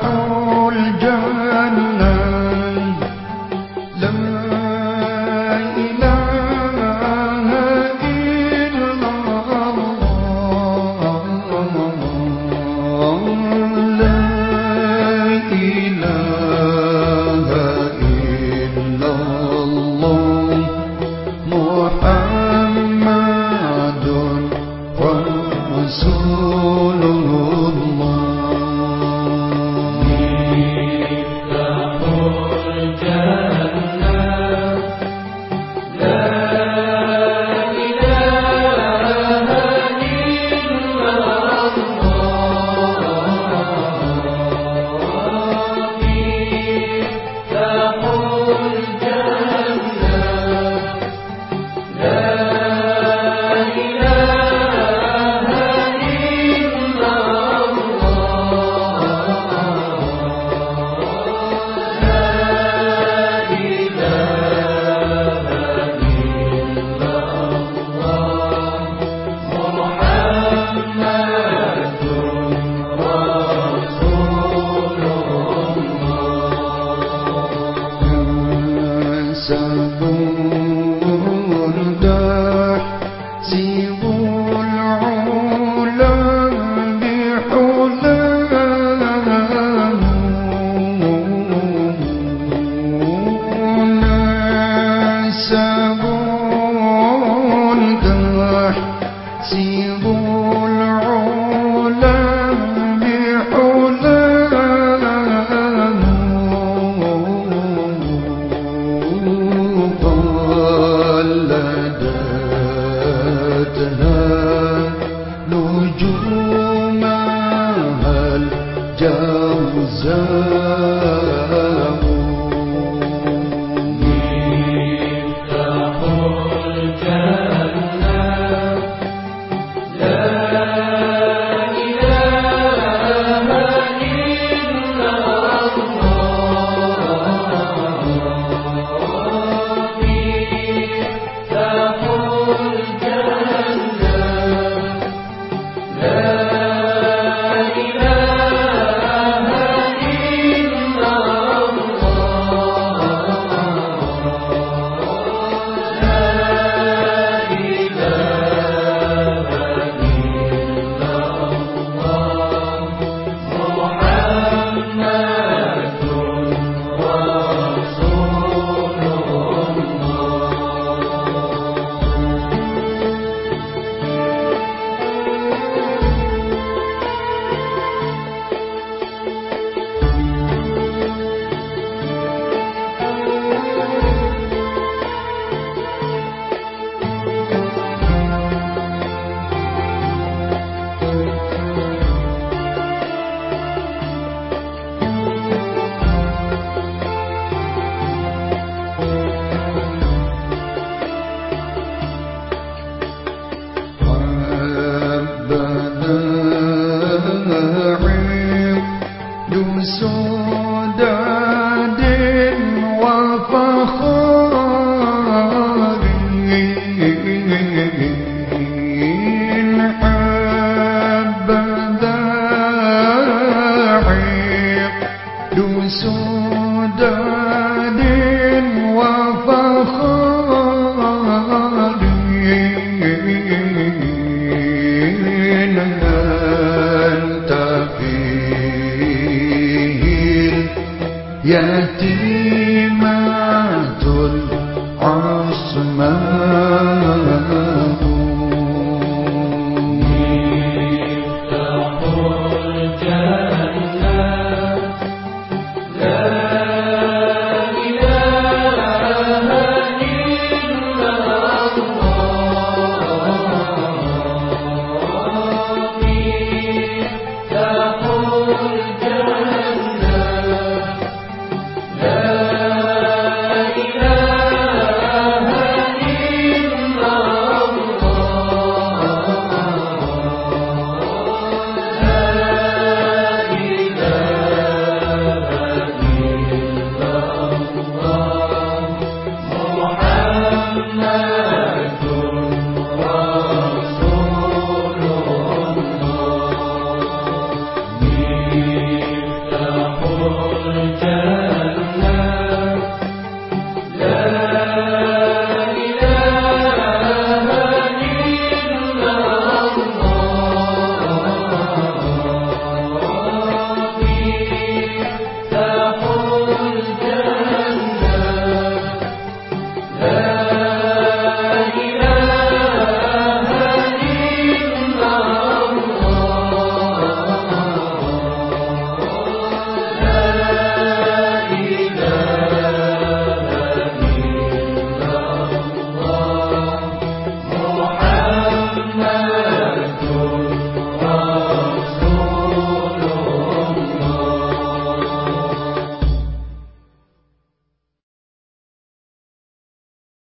حور الجنة لا إله إلا الله لا إله إلا الله محمد رسول الله. Yeah. Gamze الرحيم دون سوء do